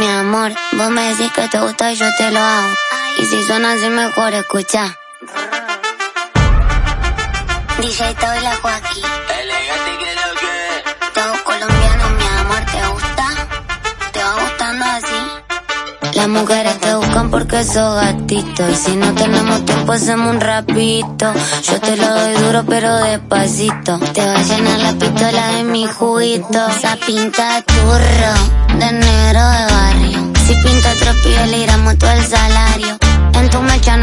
Mi amor, vos me decís que te gusta y yo te lo hago. Y si suena así mejor, escucha. DJ Toy la Joaquín. Elegante que lo que. Todo colombiano, mi amor, ¿te gusta? ¿Te va gustando así? Las mujeres te buscan porque sos gatito. Y si no tenemos tiempo, hacemos un rapito. Yo te lo doy duro, pero despacito. Te va a llenar la pistola de mi juguito. Esa pinta turro, de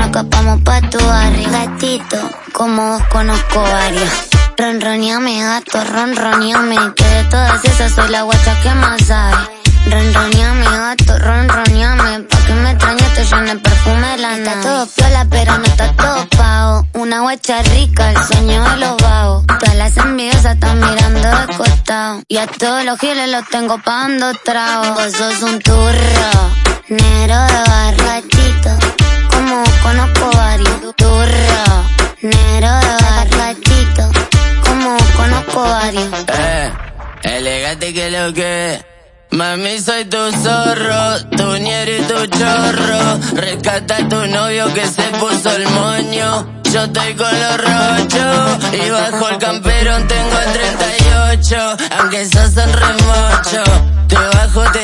escapamos pa' tu barrio. Gatito, como vos conozco varios. Ronroneame, gato, ronroneame. Que de todas esas soy la guacha que más sabe. Ronroneame, gato, ronroneame. Pa' que me extrañes te llene el perfume la Está todo piola, pero no está todo pago. Una guacha rica, el sueño de los vagos. Todas las envidiosas están mirando de costado. Y a todos los giles los tengo pagando trago. Vos sos un turro, negro de barratito. Negro de. Como conozco varios. Eh, elegante que lo que. Mami, soy tu zorro, tu ñero y tu chorro. Rescata a tu novio que se puso el moño. Yo estoy con los rochos y bajo el camperón tengo el 38. Aunque sos un remocho,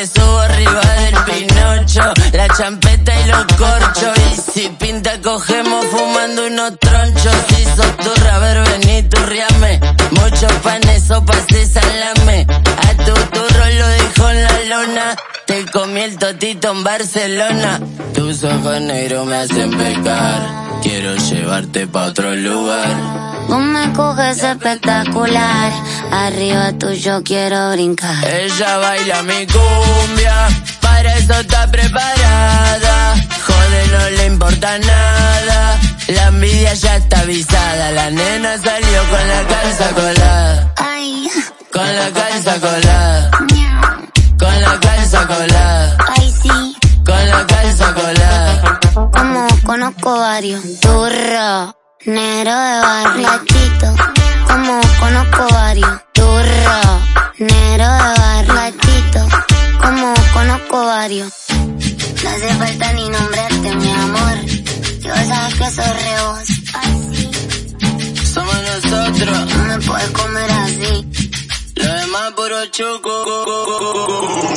subo arriba del pinocho. La champeta y los corchos. Y si pinta, cogemos fumando unos tronchos. Si sos turra, a turriame. Muchos panes, sopas y salame. A tu turro lo dijo en la lona. Te comí el totito en Barcelona. Tus ojos negros me hacen pecar. Quiero llevarte pa' otro lugar. Vos me coges espectacular. Arriba tuyo quiero brincar. Ella baila mi cumbia, para eso está preparada. Joder, no le importa nada. La envidia ya está avisada. La nena salió con la calza colada. Ay, Con la calza colada. Con la calza colada. ay sí. Con la calza colada. Como conozco varios. Turro, negro de barrio. Gatito. Como varios. Turro, negro de barrio. Gatito. Como conozco varios. No hace falta ni nombrarte, mi amor. Yo sabes que soy re vos. Ay, sí. Somos nosotros. No me puedes comer así. Lo demás puro chuco.